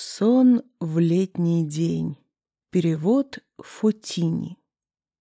Сон в летний день. Перевод Фотини.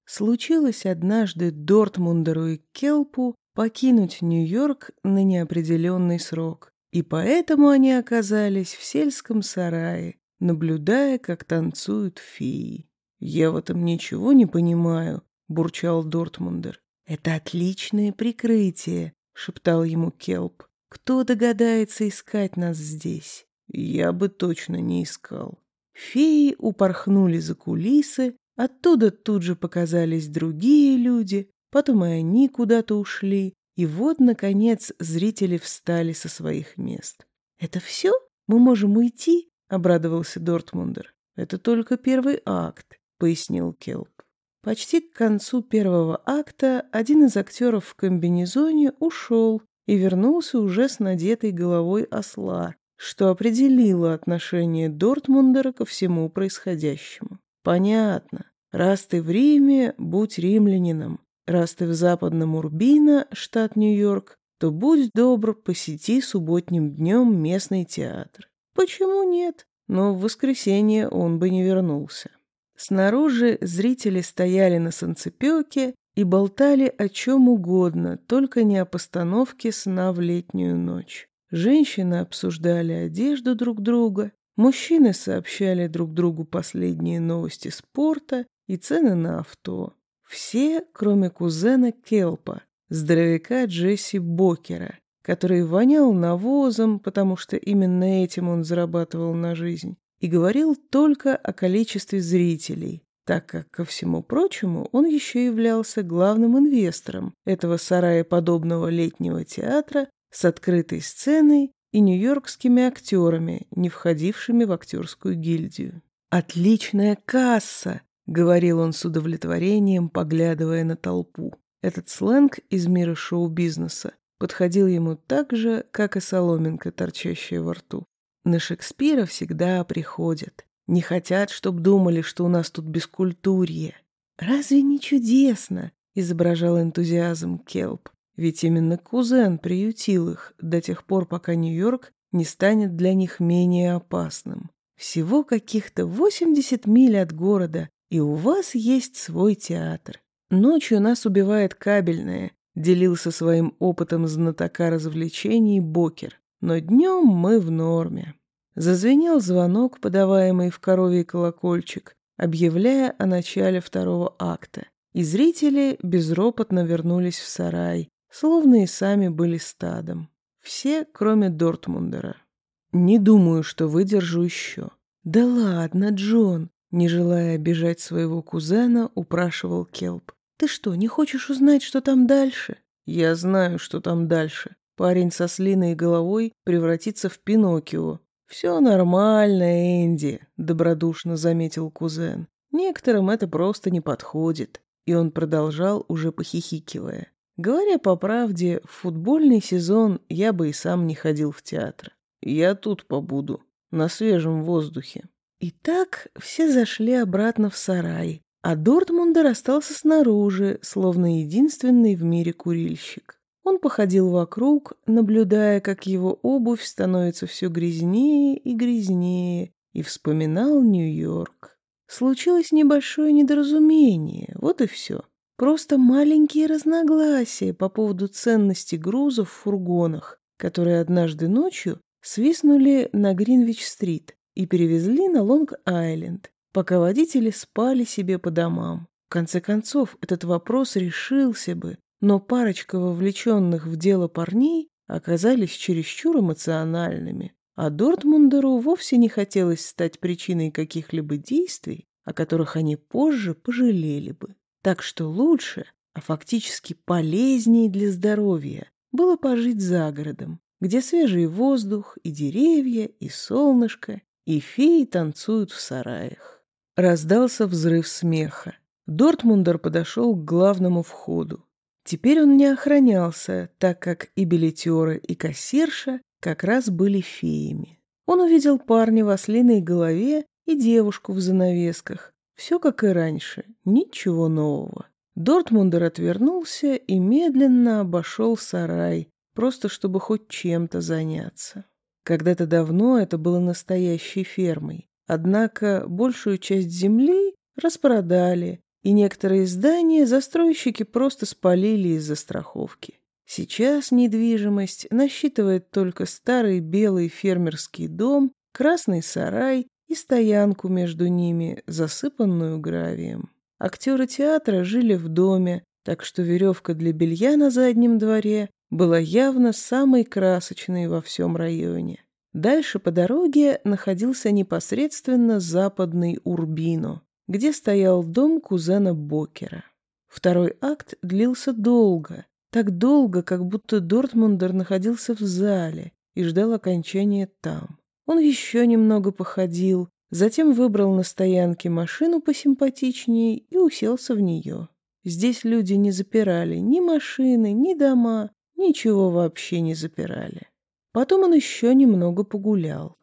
Случилось однажды Дортмундеру и Келпу покинуть Нью-Йорк на неопределенный срок, и поэтому они оказались в сельском сарае, наблюдая, как танцуют феи. «Я в этом ничего не понимаю», — бурчал Дортмундер. «Это отличное прикрытие», — шептал ему Келп. «Кто догадается искать нас здесь?» Я бы точно не искал. Феи упорхнули за кулисы, оттуда тут же показались другие люди, потом и они куда-то ушли, и вот, наконец, зрители встали со своих мест. «Это все? Мы можем уйти?» — обрадовался Дортмундер. «Это только первый акт», — пояснил Келп. Почти к концу первого акта один из актеров в комбинезоне ушел и вернулся уже с надетой головой осла, что определило отношение Дортмундера ко всему происходящему. Понятно. Раз ты в Риме, будь римлянином. Раз ты в западном Урбино, штат Нью-Йорк, то будь добр, посети субботним днем местный театр. Почему нет? Но в воскресенье он бы не вернулся. Снаружи зрители стояли на санцепёке и болтали о чем угодно, только не о постановке сна в летнюю ночь. Женщины обсуждали одежду друг друга, мужчины сообщали друг другу последние новости спорта и цены на авто. Все, кроме кузена Келпа, здоровяка Джесси Бокера, который вонял навозом, потому что именно этим он зарабатывал на жизнь, и говорил только о количестве зрителей, так как, ко всему прочему, он еще являлся главным инвестором этого сарая подобного летнего театра с открытой сценой и нью-йоркскими актерами, не входившими в актерскую гильдию. «Отличная касса!» — говорил он с удовлетворением, поглядывая на толпу. Этот сленг из мира шоу-бизнеса подходил ему так же, как и соломинка, торчащая во рту. На Шекспира всегда приходят. Не хотят, чтоб думали, что у нас тут бескультурье. «Разве не чудесно?» — изображал энтузиазм Келп. Ведь именно кузен приютил их до тех пор, пока Нью-Йорк не станет для них менее опасным. Всего каких-то 80 миль от города, и у вас есть свой театр. Ночью нас убивает кабельное, делился своим опытом знатока развлечений Бокер. Но днем мы в норме. Зазвенел звонок, подаваемый в коровий колокольчик, объявляя о начале второго акта. И зрители безропотно вернулись в сарай, словно и сами были стадом. Все, кроме Дортмундера. Не думаю, что выдержу еще. Да ладно, Джон, не желая обижать своего кузена, упрашивал Келп. Ты что, не хочешь узнать, что там дальше? Я знаю, что там дальше. Парень со слиной головой превратится в Пиноккио. Все нормально, Энди, добродушно заметил кузен. Некоторым это просто не подходит. И он продолжал, уже похихикивая. Говоря по правде, в футбольный сезон я бы и сам не ходил в театр. Я тут побуду, на свежем воздухе. И так все зашли обратно в сарай, а Дортмундер остался снаружи, словно единственный в мире курильщик. Он походил вокруг, наблюдая, как его обувь становится все грязнее и грязнее, и вспоминал Нью-Йорк. Случилось небольшое недоразумение, вот и все. Просто маленькие разногласия по поводу ценности грузов в фургонах, которые однажды ночью свистнули на Гринвич-стрит и перевезли на Лонг-Айленд, пока водители спали себе по домам. В конце концов, этот вопрос решился бы, но парочка вовлеченных в дело парней оказались чересчур эмоциональными, а Дортмундеру вовсе не хотелось стать причиной каких-либо действий, о которых они позже пожалели бы. Так что лучше, а фактически полезнее для здоровья, было пожить за городом, где свежий воздух и деревья, и солнышко, и феи танцуют в сараях. Раздался взрыв смеха. Дортмундер подошел к главному входу. Теперь он не охранялся, так как и билетеры, и кассирша как раз были феями. Он увидел парня в ослиной голове и девушку в занавесках, все как и раньше, ничего нового. Дортмундер отвернулся и медленно обошел сарай, просто чтобы хоть чем-то заняться. Когда-то давно это было настоящей фермой. Однако большую часть земли распродали, и некоторые здания застройщики просто спалили из-за страховки. Сейчас недвижимость насчитывает только старый белый фермерский дом, красный сарай и стоянку между ними, засыпанную гравием. Актеры театра жили в доме, так что веревка для белья на заднем дворе была явно самой красочной во всем районе. Дальше по дороге находился непосредственно западный Урбино, где стоял дом кузена Бокера. Второй акт длился долго, так долго, как будто Дортмундер находился в зале и ждал окончания там. Он еще немного походил, затем выбрал на стоянке машину посимпатичнее и уселся в нее. Здесь люди не запирали ни машины, ни дома, ничего вообще не запирали. Потом он еще немного погулял.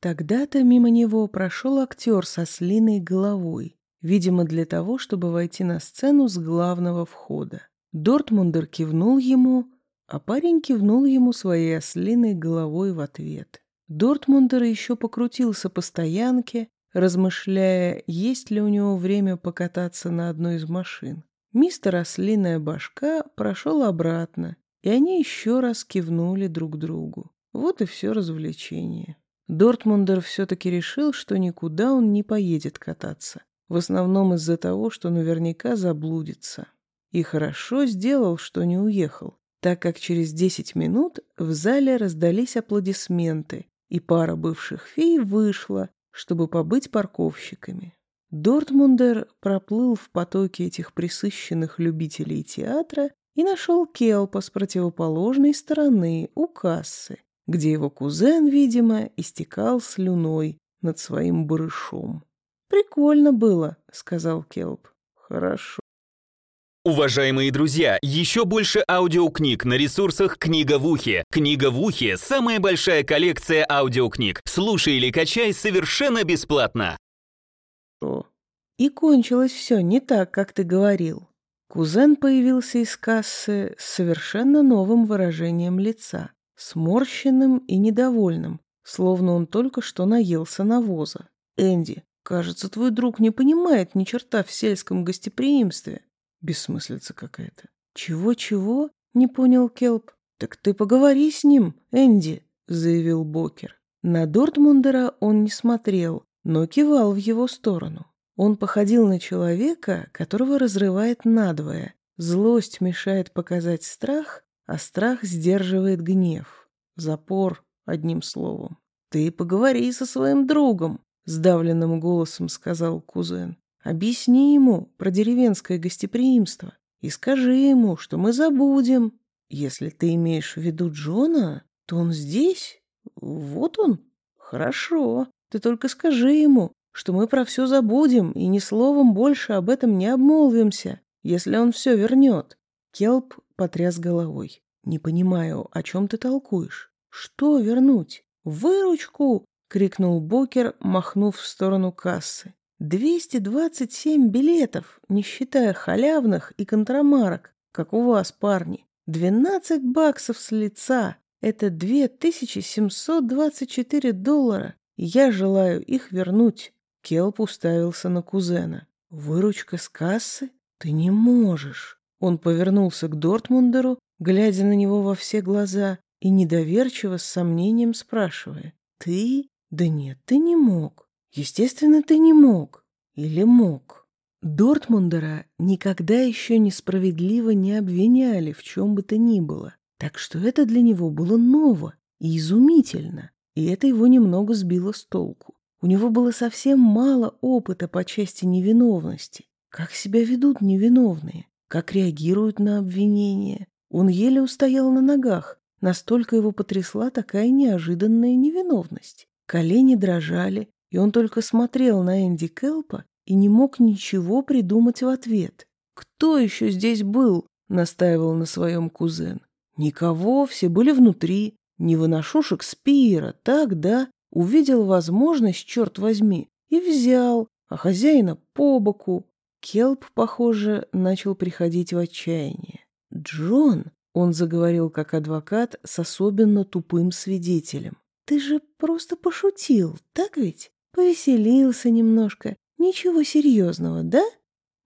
Тогда-то мимо него прошел актер со слиной головой, видимо, для того, чтобы войти на сцену с главного входа. Дортмундер кивнул ему, а парень кивнул ему своей ослиной головой в ответ. Дортмундер еще покрутился по стоянке, размышляя, есть ли у него время покататься на одной из машин. Мистер Ослиная Башка прошел обратно, и они еще раз кивнули друг другу. Вот и все развлечение. Дортмундер все-таки решил, что никуда он не поедет кататься. В основном из-за того, что наверняка заблудится. И хорошо сделал, что не уехал, так как через десять минут в зале раздались аплодисменты, и пара бывших фей вышла, чтобы побыть парковщиками. Дортмундер проплыл в потоке этих присыщенных любителей театра и нашел Келпа с противоположной стороны, у кассы, где его кузен, видимо, истекал слюной над своим барышом. «Прикольно было», — сказал Келп. «Хорошо». Уважаемые друзья, еще больше аудиокниг на ресурсах «Книга в ухе». «Книга в ухе» — самая большая коллекция аудиокниг. Слушай или качай совершенно бесплатно. И кончилось все не так, как ты говорил. Кузен появился из кассы с совершенно новым выражением лица, сморщенным и недовольным, словно он только что наелся навоза. «Энди, кажется, твой друг не понимает ни черта в сельском гостеприимстве». Бессмыслица какая-то. «Чего-чего?» — не понял Келп. «Так ты поговори с ним, Энди», — заявил Бокер. На Дортмундера он не смотрел, но кивал в его сторону. Он походил на человека, которого разрывает надвое. Злость мешает показать страх, а страх сдерживает гнев. Запор, одним словом. «Ты поговори со своим другом», — сдавленным голосом сказал кузен. Объясни ему про деревенское гостеприимство и скажи ему, что мы забудем. Если ты имеешь в виду Джона, то он здесь. Вот он. Хорошо. Ты только скажи ему, что мы про все забудем и ни словом больше об этом не обмолвимся, если он все вернет. Келп потряс головой. «Не понимаю, о чем ты толкуешь? Что вернуть? Выручку!» — крикнул Бокер, махнув в сторону кассы. 227 билетов, не считая халявных и контрамарок, как у вас, парни. 12 баксов с лица. Это 2724 доллара. Я желаю их вернуть. Келп уставился на кузена. Выручка с кассы? Ты не можешь. Он повернулся к Дортмундеру, глядя на него во все глаза и недоверчиво с сомнением спрашивая. Ты? Да нет, ты не мог. Естественно, ты не мог. Или мог. Дортмундера никогда еще несправедливо не обвиняли в чем бы то ни было. Так что это для него было ново и изумительно. И это его немного сбило с толку. У него было совсем мало опыта по части невиновности. Как себя ведут невиновные? Как реагируют на обвинения? Он еле устоял на ногах. Настолько его потрясла такая неожиданная невиновность. Колени дрожали, и он только смотрел на Энди Келпа и не мог ничего придумать в ответ. «Кто еще здесь был?» — настаивал на своем кузен. «Никого, все были внутри. Не выношу Шекспира, так, да? Увидел возможность, черт возьми, и взял, а хозяина по боку». Келп, похоже, начал приходить в отчаяние. «Джон», — он заговорил как адвокат с особенно тупым свидетелем, ты же просто пошутил, так ведь? Повеселился немножко. Ничего серьезного, да?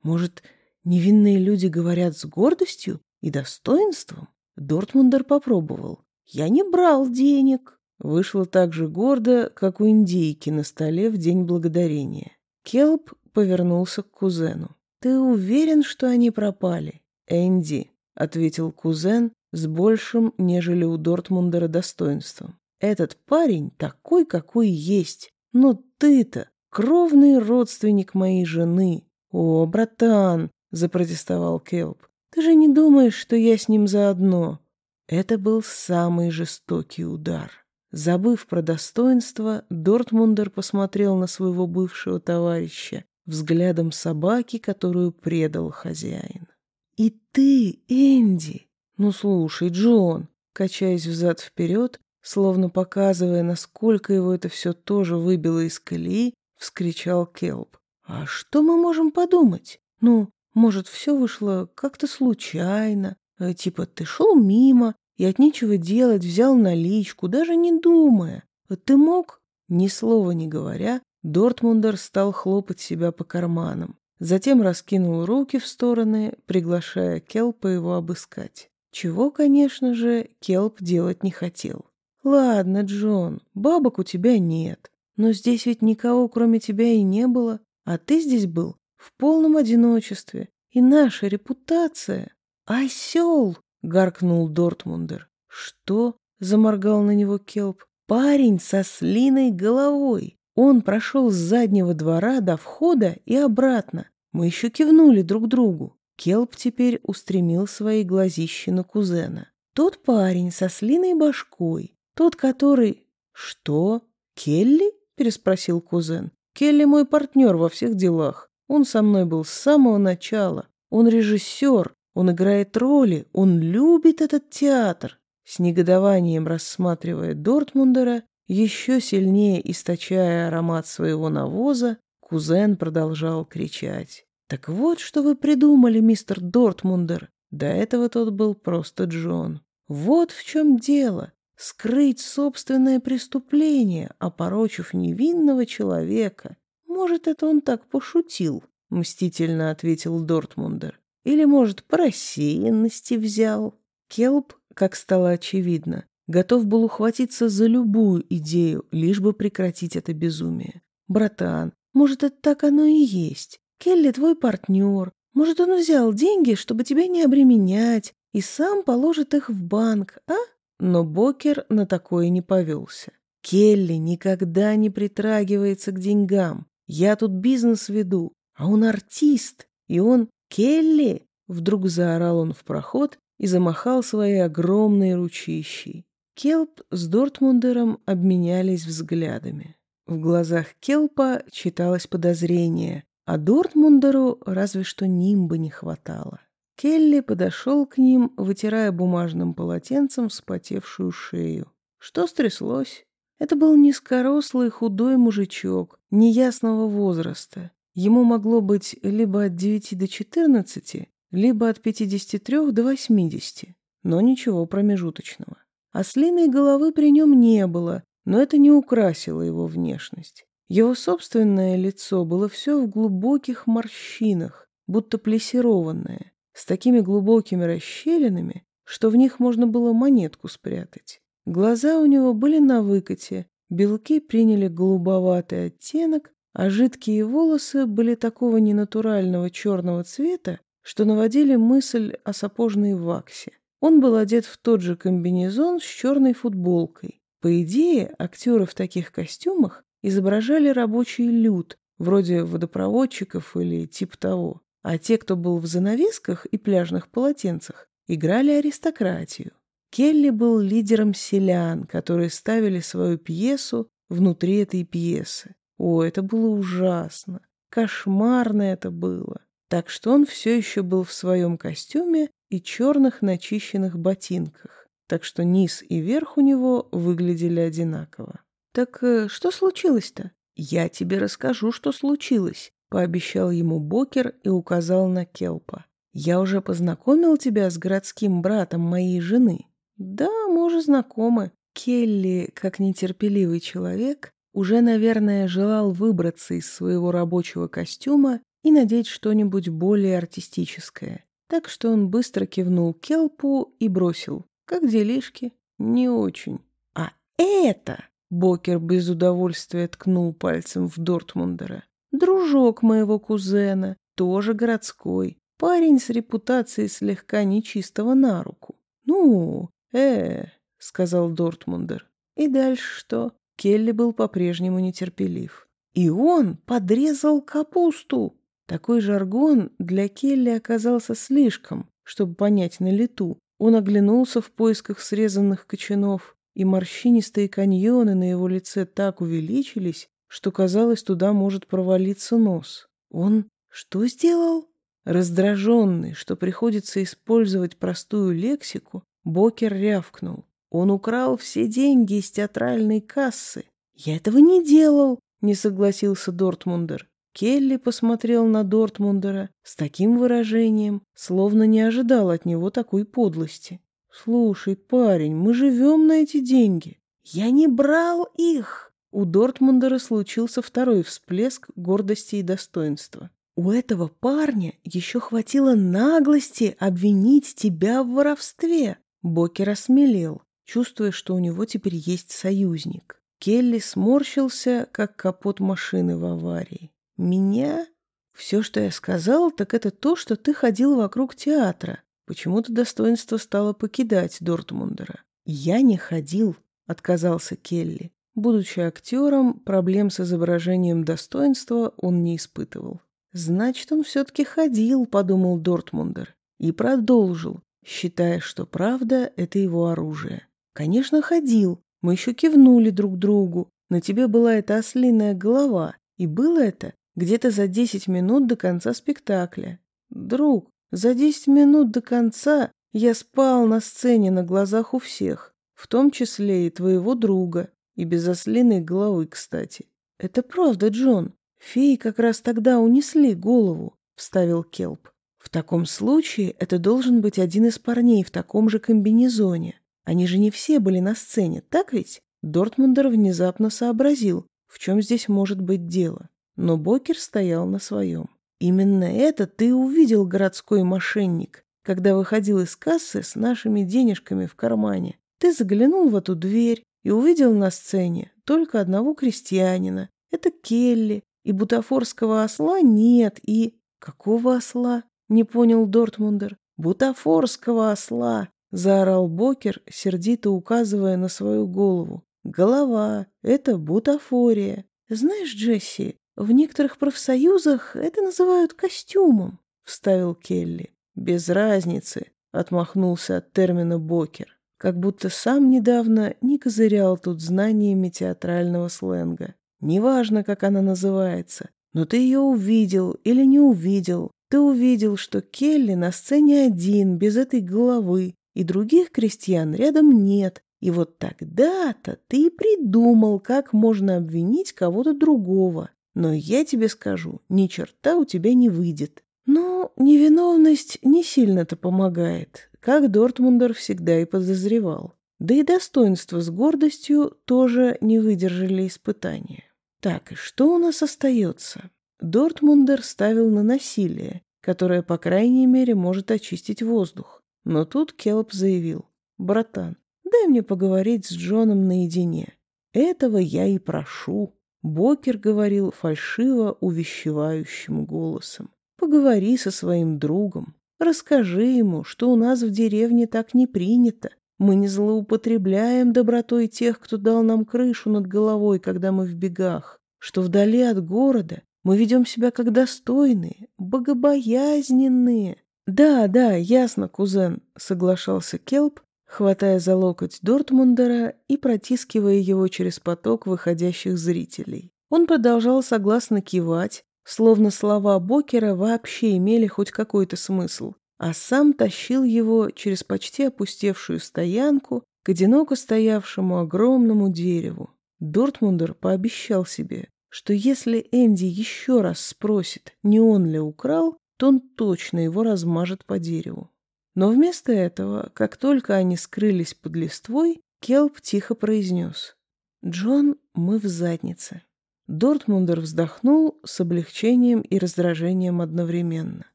Может, невинные люди говорят с гордостью и достоинством? Дортмундер попробовал. Я не брал денег. Вышло так же гордо, как у индейки на столе в День Благодарения. Келп повернулся к кузену. «Ты уверен, что они пропали?» «Энди», — ответил кузен с большим, нежели у Дортмундера, достоинством. «Этот парень такой, какой есть. Но ты-то кровный родственник моей жены». «О, братан», — запротестовал Келп, — «ты же не думаешь, что я с ним заодно?» Это был самый жестокий удар. Забыв про достоинство, Дортмундер посмотрел на своего бывшего товарища взглядом собаки, которую предал хозяин. «И ты, Энди!» «Ну слушай, Джон!» Качаясь взад-вперед, словно показывая, насколько его это все тоже выбило из колеи, вскричал Келп. «А что мы можем подумать? Ну, может, все вышло как-то случайно, э, типа ты шел мимо и от нечего делать взял наличку, даже не думая. Ты мог?» Ни слова не говоря, Дортмундер стал хлопать себя по карманам. Затем раскинул руки в стороны, приглашая Келпа его обыскать. Чего, конечно же, Келп делать не хотел. «Ладно, Джон, бабок у тебя нет, но здесь ведь никого, кроме тебя, и не было, а ты здесь был в полном одиночестве, и наша репутация...» «Осел!» — гаркнул Дортмундер. «Что?» — заморгал на него Келп. «Парень со слиной головой!» Он прошел с заднего двора до входа и обратно. Мы еще кивнули друг другу. Келп теперь устремил свои глазищи на кузена. Тот парень со слиной башкой, тот, который... Что? Келли? Переспросил кузен. Келли мой партнер во всех делах. Он со мной был с самого начала. Он режиссер, он играет роли, он любит этот театр. С негодованием рассматривая Дортмундера, еще сильнее источая аромат своего навоза, кузен продолжал кричать. «Так вот, что вы придумали, мистер Дортмундер!» До этого тот был просто Джон. «Вот в чем дело! Скрыть собственное преступление, опорочив невинного человека. Может, это он так пошутил?» — мстительно ответил Дортмундер. «Или, может, по рассеянности взял?» Келп, как стало очевидно, Готов был ухватиться за любую идею, лишь бы прекратить это безумие. «Братан, может, это так оно и есть. Келли твой партнер. Может, он взял деньги, чтобы тебя не обременять, и сам положит их в банк, а?» Но Бокер на такое не повелся. «Келли никогда не притрагивается к деньгам. Я тут бизнес веду, а он артист, и он... Келли!» Вдруг заорал он в проход и замахал своей огромной ручищей. Келп с Дортмундером обменялись взглядами. В глазах Келпа читалось подозрение, а Дортмундеру разве что нимба не хватало. Келли подошел к ним, вытирая бумажным полотенцем вспотевшую шею. Что стряслось? Это был низкорослый худой мужичок, неясного возраста. Ему могло быть либо от девяти до четырнадцати, либо от пятидесяти трех до восьмидесяти, но ничего промежуточного. Ослиной головы при нем не было, но это не украсило его внешность. Его собственное лицо было все в глубоких морщинах, будто плессированное, с такими глубокими расщелинами, что в них можно было монетку спрятать. Глаза у него были на выкате, белки приняли голубоватый оттенок, а жидкие волосы были такого ненатурального черного цвета, что наводили мысль о сапожной ваксе. Он был одет в тот же комбинезон с черной футболкой. По идее, актеры в таких костюмах изображали рабочий люд, вроде водопроводчиков или типа того. А те, кто был в занавесках и пляжных полотенцах, играли аристократию. Келли был лидером селян, которые ставили свою пьесу внутри этой пьесы. О, это было ужасно. Кошмарно это было. Так что он все еще был в своем костюме и черных начищенных ботинках, так что низ и верх у него выглядели одинаково. «Так э, что случилось-то?» «Я тебе расскажу, что случилось», — пообещал ему Бокер и указал на Келпа. «Я уже познакомил тебя с городским братом моей жены». «Да, мы уже знакомы. Келли, как нетерпеливый человек, уже, наверное, желал выбраться из своего рабочего костюма и надеть что-нибудь более артистическое. Так что он быстро кивнул Келпу и бросил. «Как делишки?» «Не очень». «А это...» — Бокер без удовольствия ткнул пальцем в Дортмундера. «Дружок моего кузена, тоже городской. Парень с репутацией слегка нечистого на руку. Ну, э, сказал Дортмундер. И дальше что? Келли был по-прежнему нетерпелив. И он подрезал капусту. Такой жаргон для Келли оказался слишком, чтобы понять на лету. Он оглянулся в поисках срезанных кочанов, и морщинистые каньоны на его лице так увеличились, что казалось, туда может провалиться нос. Он что сделал? Раздраженный, что приходится использовать простую лексику, Бокер рявкнул. Он украл все деньги из театральной кассы. «Я этого не делал», — не согласился Дортмундер. Келли посмотрел на Дортмундера с таким выражением, словно не ожидал от него такой подлости. «Слушай, парень, мы живем на эти деньги». «Я не брал их!» У Дортмундера случился второй всплеск гордости и достоинства. У этого парня еще хватило наглости обвинить тебя в воровстве. Бокер осмелел, чувствуя, что у него теперь есть союзник. Келли сморщился, как капот машины в аварии. «Меня? Все, что я сказал, так это то, что ты ходил вокруг театра. Почему-то достоинство стало покидать Дортмундера. Я не ходил», — отказался Келли. Будучи актером, проблем с изображением достоинства он не испытывал. «Значит, он все-таки ходил», — подумал Дортмундер. И продолжил, считая, что правда — это его оружие. «Конечно, ходил. Мы еще кивнули друг другу. На тебе была эта ослиная голова. И было это где-то за десять минут до конца спектакля. Друг, за десять минут до конца я спал на сцене на глазах у всех, в том числе и твоего друга, и без ослиной головы, кстати. Это правда, Джон. «Феи как раз тогда унесли голову», — вставил Келп. «В таком случае это должен быть один из парней в таком же комбинезоне. Они же не все были на сцене, так ведь?» Дортмундер внезапно сообразил, в чем здесь может быть дело. Но Бокер стоял на своем. «Именно это ты увидел, городской мошенник, когда выходил из кассы с нашими денежками в кармане. Ты заглянул в эту дверь и увидел на сцене только одного крестьянина. Это Келли, и бутафорского осла нет, и... Какого осла? Не понял Дортмундер. Бутафорского осла! Заорал Бокер, сердито указывая на свою голову. Голова — это бутафория. Знаешь, Джесси, в некоторых профсоюзах это называют костюмом, вставил Келли. Без разницы, отмахнулся от термина Бокер, как будто сам недавно не козырял тут знаниями театрального сленга. Неважно, как она называется, но ты ее увидел или не увидел. Ты увидел, что Келли на сцене один, без этой головы, и других крестьян рядом нет. И вот тогда-то ты и придумал, как можно обвинить кого-то другого. Но я тебе скажу, ни черта у тебя не выйдет. Но невиновность не сильно-то помогает, как Дортмундер всегда и подозревал. Да и достоинство с гордостью тоже не выдержали испытания. Так, и что у нас остается? Дортмундер ставил на насилие, которое, по крайней мере, может очистить воздух. Но тут Келп заявил. «Братан, дай мне поговорить с Джоном наедине. Этого я и прошу». Бокер говорил фальшиво увещевающим голосом. «Поговори со своим другом. Расскажи ему, что у нас в деревне так не принято. Мы не злоупотребляем добротой тех, кто дал нам крышу над головой, когда мы в бегах, что вдали от города мы ведем себя как достойные, богобоязненные. Да, да, ясно, кузен, соглашался Келп, хватая за локоть Дортмундера и протискивая его через поток выходящих зрителей. Он продолжал согласно кивать, словно слова Бокера вообще имели хоть какой-то смысл, а сам тащил его через почти опустевшую стоянку к одиноко стоявшему огромному дереву. Дортмундер пообещал себе, что если Энди еще раз спросит, не он ли украл, то он точно его размажет по дереву. Но вместо этого, как только они скрылись под листвой, Келп тихо произнес. «Джон, мы в заднице». Дортмундер вздохнул с облегчением и раздражением одновременно.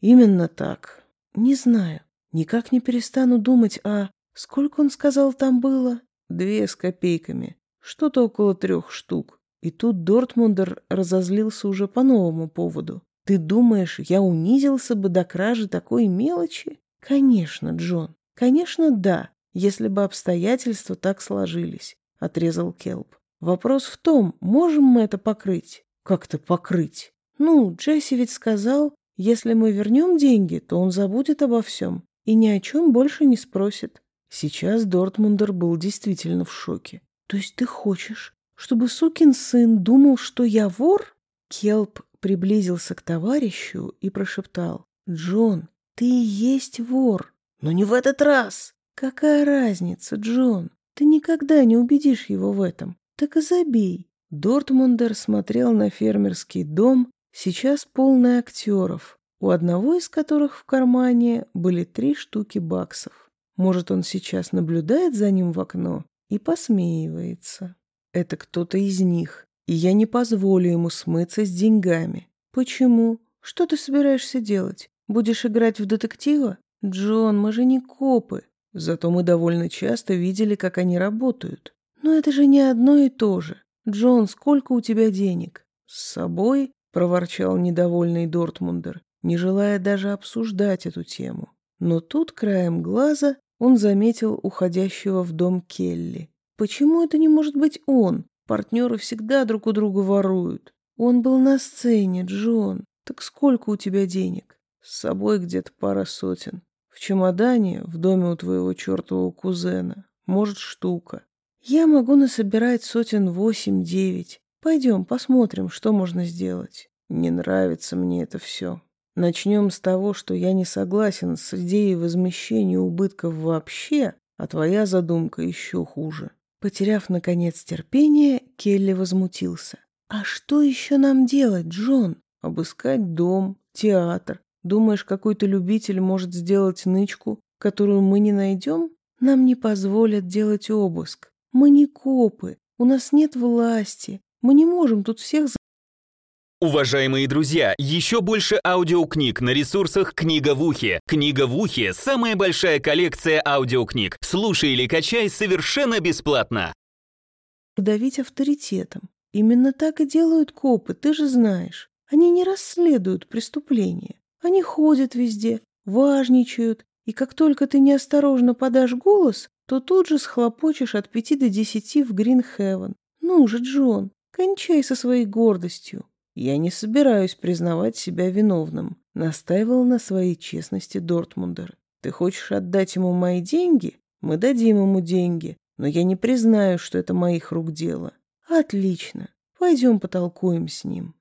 «Именно так. Не знаю. Никак не перестану думать о... Сколько он сказал там было? Две с копейками. Что-то около трех штук. И тут Дортмундер разозлился уже по новому поводу. Ты думаешь, я унизился бы до кражи такой мелочи? Конечно, Джон. Конечно, да, если бы обстоятельства так сложились, отрезал Келп. Вопрос в том, можем мы это покрыть? Как-то покрыть? Ну, Джесси ведь сказал, если мы вернем деньги, то он забудет обо всем и ни о чем больше не спросит. Сейчас Дортмундер был действительно в шоке. То есть ты хочешь, чтобы сукин сын думал, что я вор? Келп приблизился к товарищу и прошептал. «Джон, ты и есть вор, но не в этот раз!» «Какая разница, Джон? Ты никогда не убедишь его в этом. Так и забей». Дортмундер смотрел на фермерский дом, сейчас полный актеров, у одного из которых в кармане были три штуки баксов. Может, он сейчас наблюдает за ним в окно и посмеивается. Это кто-то из них, и я не позволю ему смыться с деньгами. Почему? Что ты собираешься делать? Будешь играть в детектива? Джон, мы же не копы. Зато мы довольно часто видели, как они работают. Но это же не одно и то же. Джон, сколько у тебя денег? С собой? проворчал недовольный Дортмундер, не желая даже обсуждать эту тему. Но тут краем глаза он заметил уходящего в дом Келли. Почему это не может быть он? Партнеры всегда друг у друга воруют. Он был на сцене, Джон. Так сколько у тебя денег? С собой где-то пара сотен. В чемодане, в доме у твоего чертового кузена. Может, штука. Я могу насобирать сотен восемь-девять. Пойдем, посмотрим, что можно сделать. Не нравится мне это все. Начнем с того, что я не согласен с идеей возмещения убытков вообще, а твоя задумка еще хуже. Потеряв, наконец, терпение, Келли возмутился. «А что еще нам делать, Джон? Обыскать дом, театр. Думаешь, какой-то любитель может сделать нычку, которую мы не найдем? Нам не позволят делать обыск. Мы не копы, у нас нет власти. Мы не можем тут всех Уважаемые друзья, еще больше аудиокниг на ресурсах «Книга в ухе». «Книга в ухе» — самая большая коллекция аудиокниг. Слушай или качай совершенно бесплатно. Давить авторитетом. Именно так и делают копы, ты же знаешь. Они не расследуют преступления. Они ходят везде, важничают, и как только ты неосторожно подашь голос, то тут же схлопочешь от пяти до десяти в Гринхевен. Ну же, Джон, кончай со своей гордостью. «Я не собираюсь признавать себя виновным», — настаивал на своей честности Дортмундер. «Ты хочешь отдать ему мои деньги? Мы дадим ему деньги, но я не признаю, что это моих рук дело». «Отлично. Пойдем потолкуем с ним».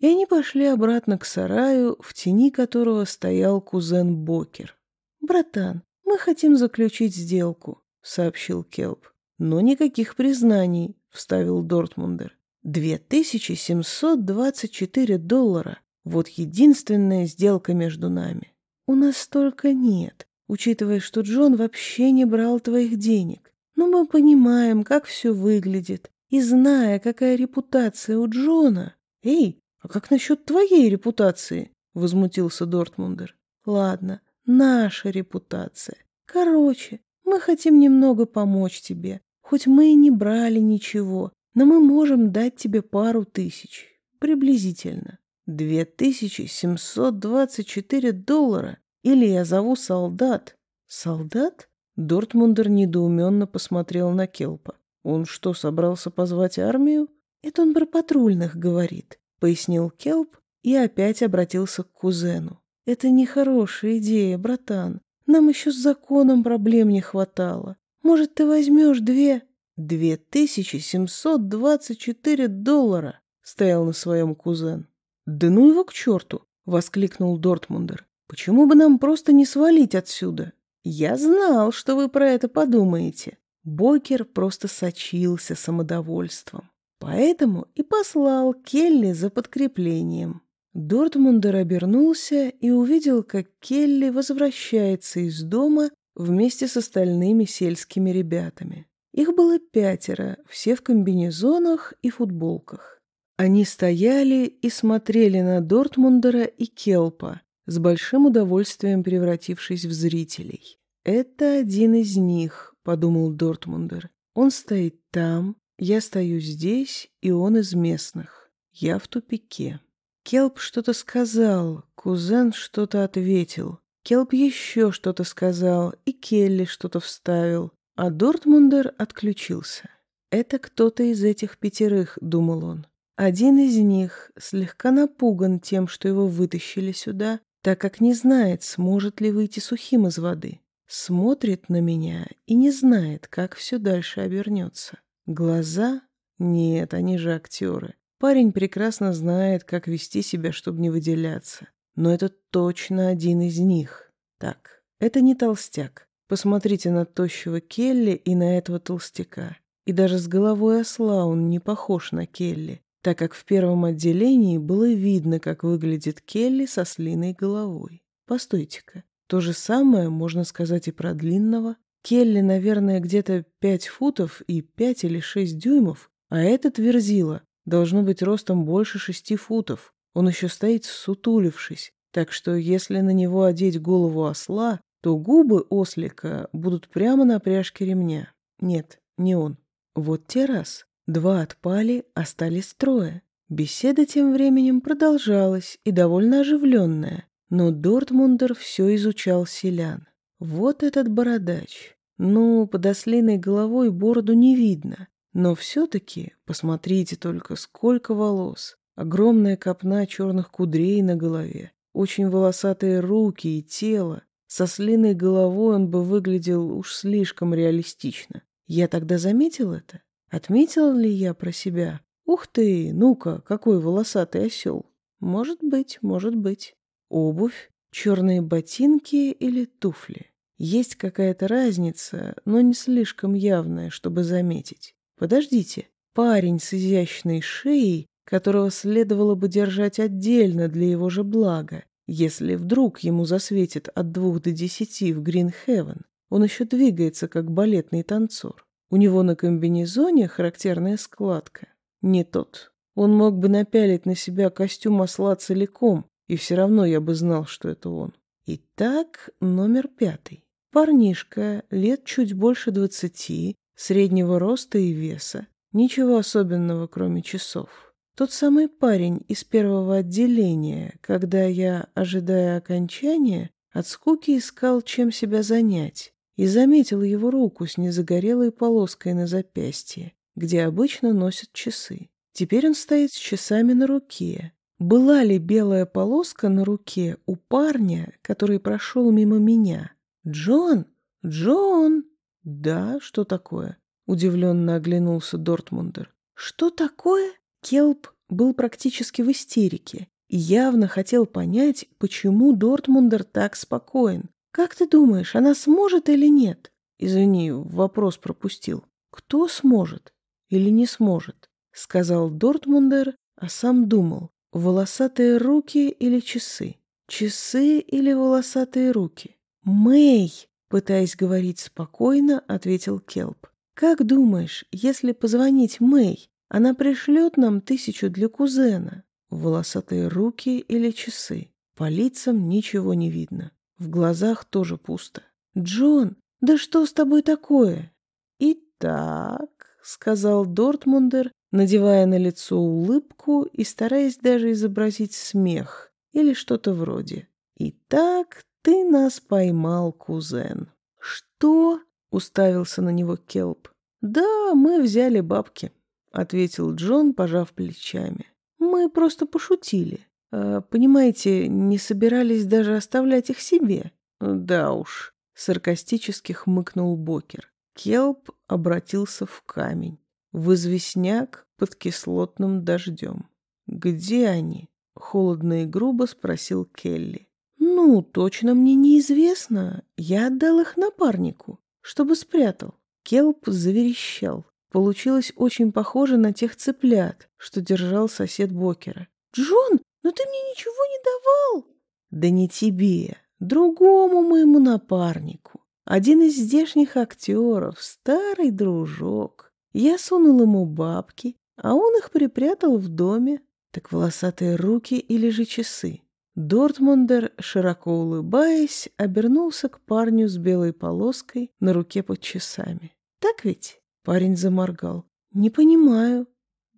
И они пошли обратно к сараю, в тени которого стоял кузен Бокер. «Братан, мы хотим заключить сделку», — сообщил Келп. «Но никаких признаний», — вставил Дортмундер. 2724 доллара. Вот единственная сделка между нами. У нас столько нет, учитывая, что Джон вообще не брал твоих денег. Но мы понимаем, как все выглядит. И зная, какая репутация у Джона... Эй, а как насчет твоей репутации? Возмутился Дортмундер. Ладно, наша репутация. Короче, мы хотим немного помочь тебе. Хоть мы и не брали ничего, но мы можем дать тебе пару тысяч, приблизительно. Две тысячи семьсот двадцать четыре доллара. Или я зову солдат. Солдат? Дортмундер недоуменно посмотрел на Келпа. Он что, собрался позвать армию? Это он про патрульных говорит, пояснил Келп и опять обратился к кузену. Это нехорошая идея, братан. Нам еще с законом проблем не хватало. Может, ты возьмешь две... «Две тысячи семьсот двадцать четыре доллара!» — стоял на своем кузен. «Да ну его к черту!» — воскликнул Дортмундер. «Почему бы нам просто не свалить отсюда?» «Я знал, что вы про это подумаете». Бокер просто сочился самодовольством. Поэтому и послал Келли за подкреплением. Дортмундер обернулся и увидел, как Келли возвращается из дома вместе с остальными сельскими ребятами. Их было пятеро, все в комбинезонах и футболках. Они стояли и смотрели на Дортмундера и Келпа, с большим удовольствием превратившись в зрителей. «Это один из них», — подумал Дортмундер. «Он стоит там, я стою здесь, и он из местных. Я в тупике». Келп что-то сказал, кузен что-то ответил. Келп еще что-то сказал, и Келли что-то вставил, а Дортмундер отключился. «Это кто-то из этих пятерых», — думал он. Один из них слегка напуган тем, что его вытащили сюда, так как не знает, сможет ли выйти сухим из воды. Смотрит на меня и не знает, как все дальше обернется. Глаза? Нет, они же актеры. Парень прекрасно знает, как вести себя, чтобы не выделяться. Но это точно один из них. Так, это не толстяк. Посмотрите на тощего Келли и на этого толстяка. И даже с головой осла он не похож на Келли так как в первом отделении было видно, как выглядит Келли со слиной головой. Постойте-ка, то же самое можно сказать и про длинного. Келли, наверное, где-то пять футов и пять или шесть дюймов, а этот верзила должно быть ростом больше шести футов. Он еще стоит сутулившись, так что если на него одеть голову осла, то губы ослика будут прямо на пряжке ремня. Нет, не он. Вот те раз. Два отпали, остались трое. Беседа тем временем продолжалась и довольно оживленная, но Дортмундер все изучал селян. Вот этот бородач. Ну, под ослиной головой бороду не видно, но все-таки посмотрите только, сколько волос. Огромная копна черных кудрей на голове, очень волосатые руки и тело. Со слиной головой он бы выглядел уж слишком реалистично. Я тогда заметил это? Отметил ли я про себя? Ух ты, ну-ка, какой волосатый осел. Может быть, может быть. Обувь, черные ботинки или туфли. Есть какая-то разница, но не слишком явная, чтобы заметить. Подождите, парень с изящной шеей, которого следовало бы держать отдельно для его же блага, если вдруг ему засветит от двух до десяти в Гринхевен, он еще двигается, как балетный танцор. У него на комбинезоне характерная складка. Не тот. Он мог бы напялить на себя костюм осла целиком, и все равно я бы знал, что это он. Итак, номер пятый. Парнишка, лет чуть больше двадцати, среднего роста и веса. Ничего особенного, кроме часов. Тот самый парень из первого отделения, когда я, ожидая окончания, от скуки искал, чем себя занять, и заметил его руку с незагорелой полоской на запястье, где обычно носят часы. Теперь он стоит с часами на руке. Была ли белая полоска на руке у парня, который прошел мимо меня? «Джон! Джон!» «Да, что такое?» — удивленно оглянулся Дортмундер. «Что такое?» Келп был практически в истерике и явно хотел понять, почему Дортмундер так спокоен. «Как ты думаешь, она сможет или нет?» «Извини, вопрос пропустил. Кто сможет или не сможет?» Сказал Дортмундер, а сам думал, волосатые руки или часы? Часы или волосатые руки? «Мэй!» — пытаясь говорить спокойно, ответил Келп. «Как думаешь, если позвонить Мэй, она пришлет нам тысячу для кузена?» Волосатые руки или часы? По лицам ничего не видно. В глазах тоже пусто. «Джон, да что с тобой такое?» «Итак», — сказал Дортмундер, надевая на лицо улыбку и стараясь даже изобразить смех или что-то вроде. «Итак, ты нас поймал, кузен». «Что?» — уставился на него Келп. «Да, мы взяли бабки», — ответил Джон, пожав плечами. «Мы просто пошутили. Э, понимаете, не собирались даже оставлять их себе. Да уж, саркастически хмыкнул Бокер. Келп обратился в камень, в известняк под кислотным дождем. «Где они?» — холодно и грубо спросил Келли. «Ну, точно мне неизвестно. Я отдал их напарнику, чтобы спрятал». Келп заверещал. Получилось очень похоже на тех цыплят, что держал сосед Бокера. «Джон, но ты мне ничего не давал. Да не тебе, другому моему напарнику. Один из здешних актеров, старый дружок. Я сунул ему бабки, а он их припрятал в доме. Так волосатые руки или же часы? Дортмундер, широко улыбаясь, обернулся к парню с белой полоской на руке под часами. «Так ведь?» — парень заморгал. «Не понимаю».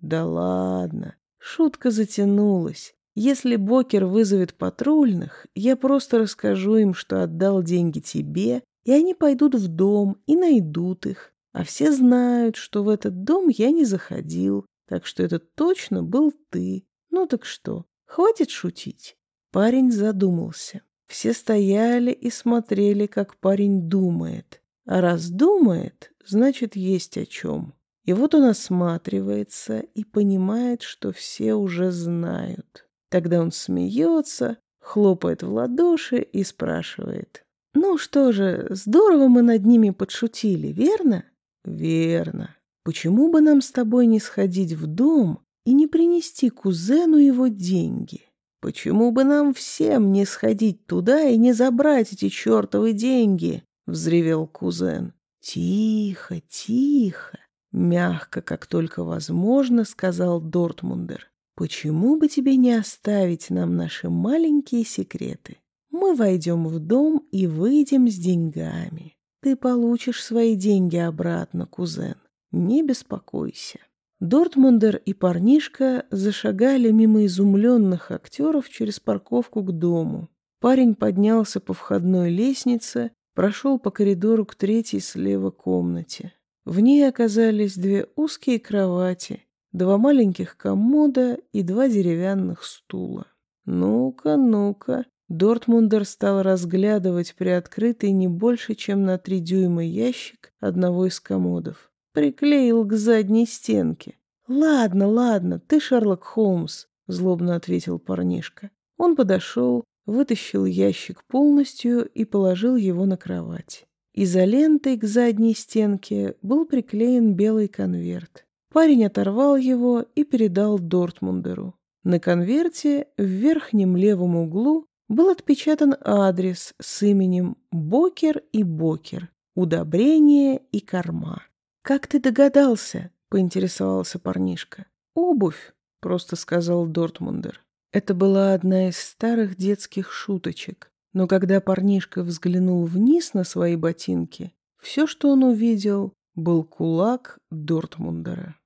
«Да ладно». Шутка затянулась. Если Бокер вызовет патрульных, я просто расскажу им, что отдал деньги тебе, и они пойдут в дом и найдут их. А все знают, что в этот дом я не заходил, так что это точно был ты. Ну так что, хватит шутить?» Парень задумался. Все стояли и смотрели, как парень думает. А раз думает, значит, есть о чем. И вот он осматривается и понимает, что все уже знают. Тогда он смеется, хлопает в ладоши и спрашивает. «Ну что же, здорово мы над ними подшутили, верно?» «Верно. Почему бы нам с тобой не сходить в дом и не принести кузену его деньги?» «Почему бы нам всем не сходить туда и не забрать эти чертовы деньги?» — взревел кузен. «Тихо, тихо!» — мягко, как только возможно, сказал Дортмундер. «Почему бы тебе не оставить нам наши маленькие секреты? Мы войдем в дом и выйдем с деньгами. Ты получишь свои деньги обратно, кузен. Не беспокойся». Дортмундер и парнишка зашагали мимо изумленных актеров через парковку к дому. Парень поднялся по входной лестнице, прошел по коридору к третьей слева комнате. В ней оказались две узкие кровати, два маленьких комода и два деревянных стула. «Ну-ка, ну-ка!» Дортмундер стал разглядывать приоткрытый не больше, чем на три дюйма ящик одного из комодов. Приклеил к задней стенке. «Ладно, ладно, ты Шерлок Холмс», — злобно ответил парнишка. Он подошел, вытащил ящик полностью и положил его на кровать. Изолентой к задней стенке был приклеен белый конверт. Парень оторвал его и передал Дортмундеру. На конверте в верхнем левом углу был отпечатан адрес с именем Бокер и Бокер, удобрение и корма. «Как ты догадался?» — поинтересовался парнишка. «Обувь», — просто сказал Дортмундер. Это была одна из старых детских шуточек. Но когда парнишка взглянул вниз на свои ботинки, все, что он увидел, был кулак Дортмундера.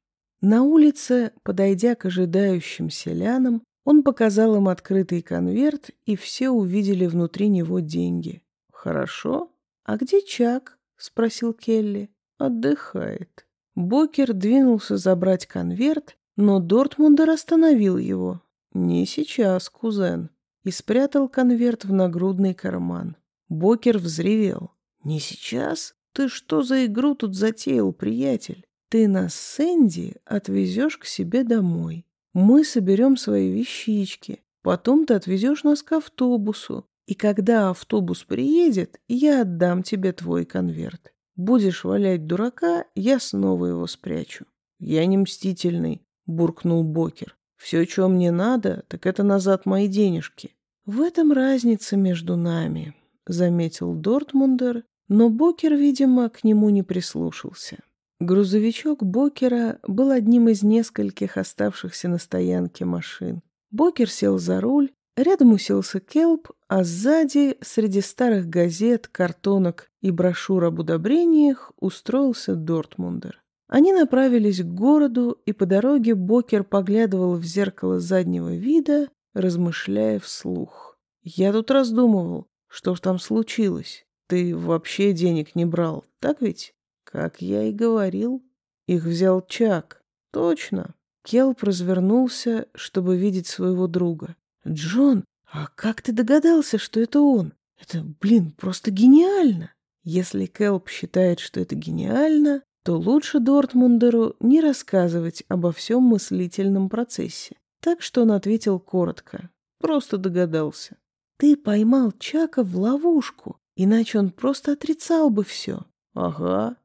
На улице, подойдя к ожидающим селянам, он показал им открытый конверт, и все увидели внутри него деньги. «Хорошо. А где Чак?» — спросил Келли. Отдыхает. Бокер двинулся забрать конверт, но Дортмундер остановил его. «Не сейчас, кузен», и спрятал конверт в нагрудный карман. Бокер взревел. «Не сейчас? Ты что за игру тут затеял, приятель? Ты нас с Энди отвезешь к себе домой. Мы соберем свои вещички. Потом ты отвезешь нас к автобусу. И когда автобус приедет, я отдам тебе твой конверт. Будешь валять дурака, я снова его спрячу. Я не мстительный, буркнул Бокер. Все, что мне надо, так это назад мои денежки. В этом разница между нами, заметил Дортмундер, но Бокер, видимо, к нему не прислушался. Грузовичок Бокера был одним из нескольких оставшихся на стоянке машин. Бокер сел за руль, рядом уселся Келп, а сзади, среди старых газет, картонок и брошюр об удобрениях, устроился Дортмундер. Они направились к городу, и по дороге Бокер поглядывал в зеркало заднего вида, размышляя вслух. «Я тут раздумывал, что ж там случилось. Ты вообще денег не брал, так ведь?» «Как я и говорил. Их взял Чак. Точно». Келп развернулся, чтобы видеть своего друга. «Джон, «А как ты догадался, что это он? Это, блин, просто гениально!» Если Кэлп считает, что это гениально, то лучше Дортмундеру не рассказывать обо всем мыслительном процессе. Так что он ответил коротко. Просто догадался. «Ты поймал Чака в ловушку, иначе он просто отрицал бы все». «Ага.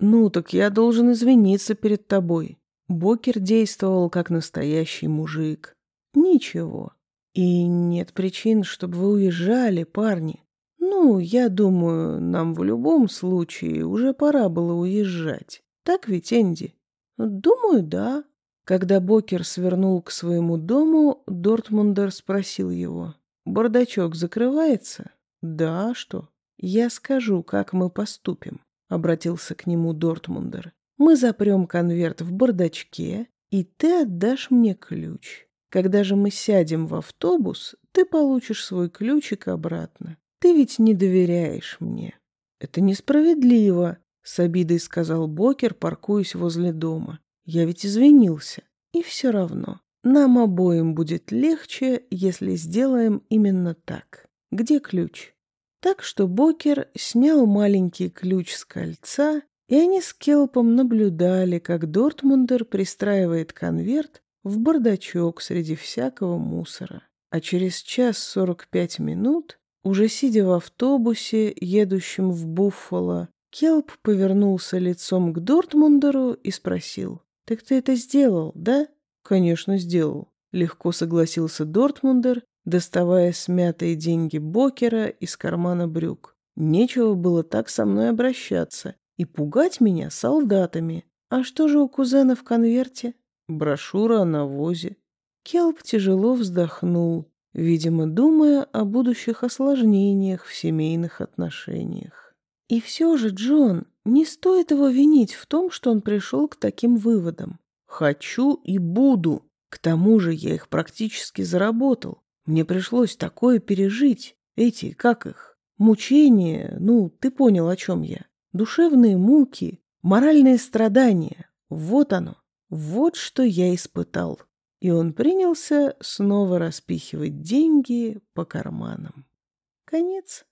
Ну, так я должен извиниться перед тобой». Бокер действовал как настоящий мужик. «Ничего, и нет причин, чтобы вы уезжали, парни. Ну я думаю, нам в любом случае уже пора было уезжать. Так ведь, Энди? Думаю, да. Когда Бокер свернул к своему дому, Дортмундер спросил его. «Бардачок закрывается?» «Да, что?» «Я скажу, как мы поступим», — обратился к нему Дортмундер. «Мы запрем конверт в бардачке, и ты отдашь мне ключ. Когда же мы сядем в автобус, ты получишь свой ключик обратно. Ты ведь не доверяешь мне». «Это несправедливо», — с обидой сказал Бокер, паркуясь возле дома. Я ведь извинился. И все равно. Нам обоим будет легче, если сделаем именно так. Где ключ? Так что Бокер снял маленький ключ с кольца, и они с Келпом наблюдали, как Дортмундер пристраивает конверт в бардачок среди всякого мусора. А через час сорок пять минут, уже сидя в автобусе, едущем в Буффало, Келп повернулся лицом к Дортмундеру и спросил, «Так ты это сделал, да?» «Конечно, сделал», — легко согласился Дортмундер, доставая смятые деньги Бокера из кармана брюк. «Нечего было так со мной обращаться и пугать меня солдатами. А что же у кузена в конверте?» «Брошюра о навозе». Келп тяжело вздохнул, видимо, думая о будущих осложнениях в семейных отношениях. «И все же, Джон, не стоит его винить в том, что он пришел к таким выводам. Хочу и буду. К тому же я их практически заработал. Мне пришлось такое пережить. Эти, как их, мучения, ну, ты понял, о чем я. Душевные муки, моральные страдания. Вот оно. Вот что я испытал. И он принялся снова распихивать деньги по карманам. Конец.